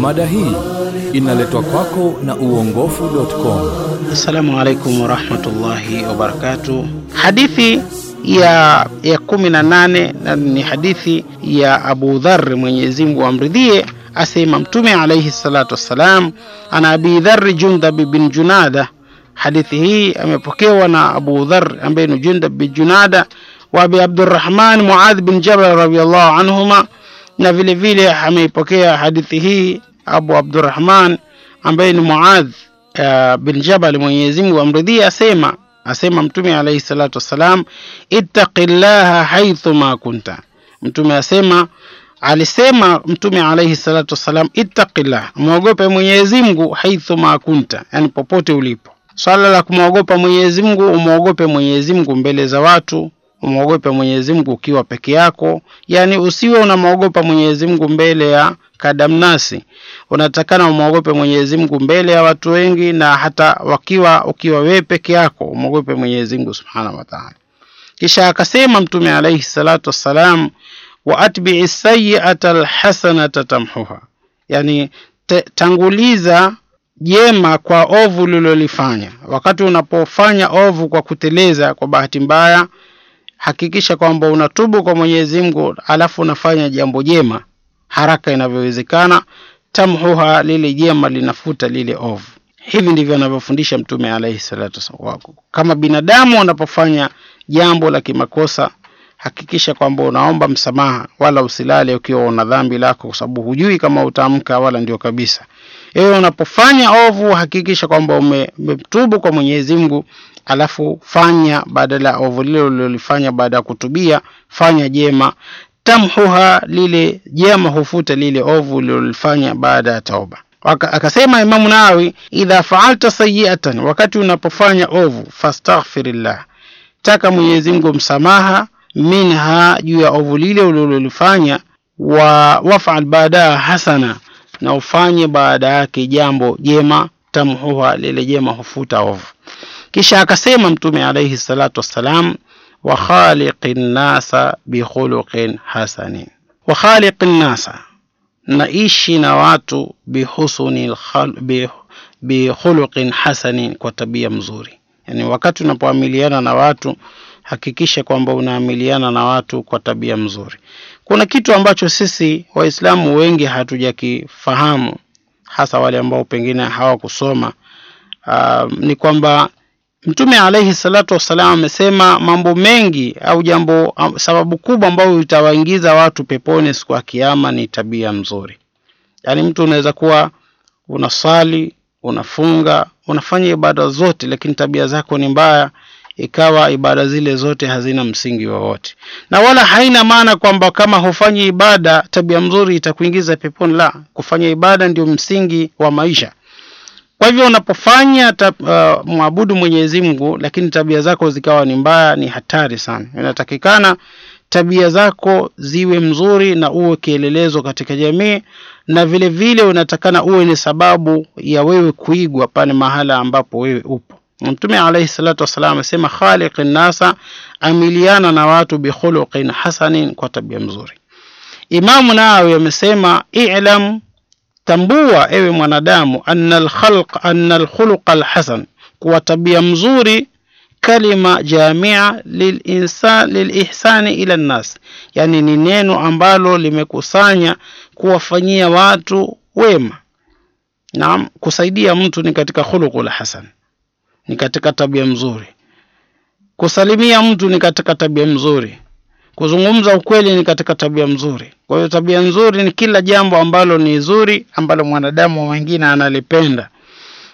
Mada hii inaletwa kwako na uongofu.com. Assalamu alaikum warahmatullahi wabarakatu. Hadithi ya ya kumi na nane na ni hadithi ya Abu Dharr, Mwenyezi Mungu amridhie, asema Mtume alaihi salatu wassalam, ana Abi Dharr Jundab bin Junada. Hadithi hii amepokewa na Abu Dharr ambaye ni Jundab bin Junada wa Abi Abdurrahman Muadh bin Jabal radhiyallahu anhuma, na vile vile ameipokea hadithi hii Abu Abdurrahman ambaye ni Muadh uh, bin Jabal, Mwenyezi Mungu amridhia, asema asema Mtume alayhi salatu wassalam, ittaqillaha haithu ma kunta. Mtume asema alisema Mtume alayhi salatu wassalam, ittaqillah, mwogope Mwenyezi Mungu haithu ma kunta, yani popote ulipo. Swala la kumwogopa Mwenyezi Mungu, umwogope Mwenyezi Mungu mbele za watu, umwogope Mwenyezi Mungu ukiwa peke yako, yani usiwe unamwogopa Mwenyezi Mungu mbele ya kadamnasi. Unatakana umwogope Mwenyezi Mungu mbele ya watu wengi, na hata wakiwa ukiwa wewe peke yako umwogope Mwenyezi Mungu Subhanahu wa Ta'ala. Kisha akasema Mtume alayhi salatu wassalam, wa atbi'i sayyi'ata alhasanata tamhuha, yani tanguliza jema kwa ovu lilolifanya. Wakati unapofanya ovu kwa kuteleza, kwa bahati mbaya, hakikisha kwamba unatubu kwa Mwenyezi Mungu, alafu unafanya jambo jema haraka inavyowezekana. Tamhuha, lile jema linafuta lile ovu. Hivi ndivyo anavyofundisha Mtume alaihi salatu wasallam. Kama binadamu anapofanya jambo la kimakosa, hakikisha kwamba unaomba msamaha, wala usilale ukiwa una dhambi lako, kwa sababu hujui kama utaamka wala ndio kabisa. Ewe unapofanya ovu, hakikisha kwamba umetubu kwa Mwenyezi Mungu, alafu fanya badala ovu lile ulilofanya, baada ya kutubia, fanya jema tamhuha, lile jema hufuta lile ovu ulilofanya baada ya tauba. Akasema Imamu Nawawi, idha faalta sayiatan, wakati unapofanya ovu, fastaghfirillah, taka Mwenyezi Mungu msamaha, minha, juu ya ovu lile ulilolifanya, wa wafal baadaha hasana, na ufanye baada yake jambo jema, tamhuha, lile jema hufuta ovu. Kisha akasema Mtume alaihi salatu wassalam wa khaliqi nnasa bikhuluqin hasanin, wa nnasa, naishi na watu bihusuni bikhuluqin hasanin, kwa tabia mzuri. Yani wakati unapoamiliana na watu hakikisha kwamba unaamiliana na watu kwa tabia mzuri. Kuna kitu ambacho sisi Waislamu wengi hatujakifahamu, hasa wale ambao pengine hawakusoma uh, ni kwamba Mtume alayhi salatu wassalam amesema mambo mengi au jambo sababu kubwa ambayo itawaingiza watu peponi siku ya Kiyama ni tabia mzuri. Yaani mtu unaweza kuwa unasali, unafunga, unafanya ibada zote, lakini tabia zako ni mbaya, ikawa ibada zile zote hazina msingi wowote, na wala haina maana kwamba kama hufanyi ibada tabia mzuri itakuingiza peponi. La, kufanya ibada ndio msingi wa maisha. Kwa hivyo unapofanya uh, mwabudu Mwenyezi Mungu lakini tabia zako zikawa ni mbaya, ni hatari sana. Inatakikana tabia zako ziwe mzuri na uwe kielelezo katika jamii, na vile vile unatakana uwe ni sababu ya wewe kuigwa pale mahala ambapo wewe upo. Mtume alayhi salatu wassalam amesema, khaliqi nasa, amiliana na watu bikhuluqin hasanin, kwa tabia mzuri. Imamu Nawawi amesema, i'lam Tambua ewe mwanadamu, anna alkhalq anna alkhuluqa alhasan, kuwa tabia mzuri, kalima jamia lilinsan lilihsani ila nnas, yani ni neno ambalo limekusanya kuwafanyia watu wema. Naam, kusaidia mtu ni katika khuluqul hasan, ni katika tabia mzuri. Kusalimia mtu ni katika tabia mzuri kuzungumza ukweli ni katika tabia mzuri. Kwa hiyo tabia nzuri ni kila jambo ambalo ni zuri ambalo mwanadamu mwingine analipenda.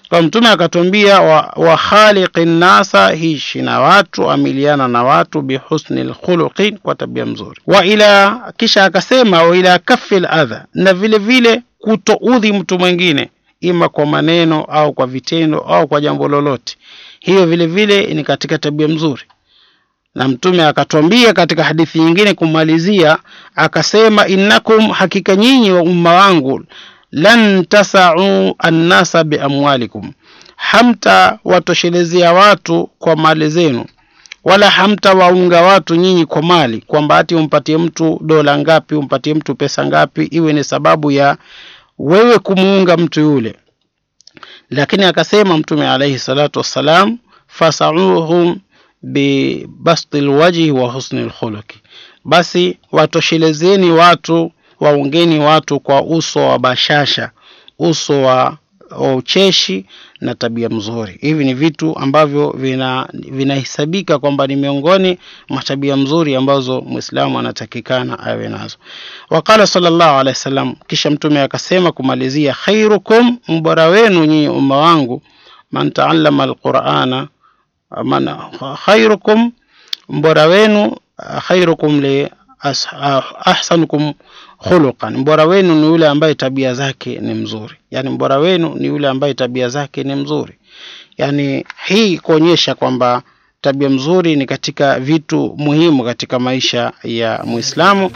Kwa Mtume akatuambia, wa, wa nasa, hishi na watu, amiliana na watu, bihusnil khuluqi, kwa tabia mzuri. Wa ila, kisha akasema, wa ila kafil adha, na vile vile kutoudhi mtu mwingine, ima kwa maneno au kwa vitendo au kwa jambo lolote, hiyo vile vile ni katika tabia mzuri na Mtume akatwambia katika hadithi nyingine kumalizia, akasema innakum, hakika nyinyi wa umma wangu, lan tasau annasa biamwalikum, hamta watoshelezea watu kwa mali zenu, wala hamtawaunga watu nyinyi kwa mali kwamba ati umpatie mtu dola ngapi umpatie mtu pesa ngapi iwe ni sababu ya wewe kumuunga mtu yule lakini akasema mtume alaihi salatu wassalam fasauhum bibasti lwajhi wa husni lkhuluki basi watoshelezeni watu waungeni watu kwa uso wa bashasha uso wa, ucheshi na tabia mzuri. Hivi ni vitu ambavyo vina vinahesabika kwamba ni miongoni mwa tabia mzuri ambazo Muislamu anatakikana awe nazo. Waqala sallallahu alaihi wasallam kisha mtume akasema kumalizia khairukum mbora wenu nyinyi umma wangu man taallama alqurana man khairukum mbora wenu khairukum li ahsanukum khuluqan. Mbora wenu ni yule ambaye tabia zake ni mzuri. Yani mbora wenu ni yule ambaye tabia zake ni mzuri. Yani hii kuonyesha kwamba tabia mzuri ni katika vitu muhimu katika maisha ya muislamu.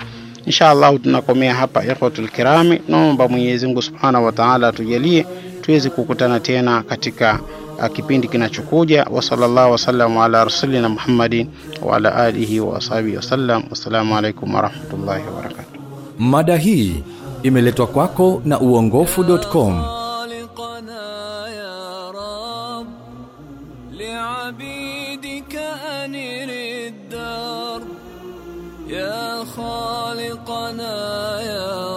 Insha Allah tunakomea hapa ikhwatul kirami. Naomba mwenyezi mungu subhanahu wa taala atujalie tuweze kukutana tena katika kipindi kinachokuja. Wa sallallahu wasallam ala rasulina muhammadin wa ala alihi wa ashabihi wasallam wassalamu alaikum warahmatullahi wabarakatuh mada hii imeletwa kwako na uongofu.com خالقنا يا رب لعبيدك أنر الدار يا خالقنا يا رب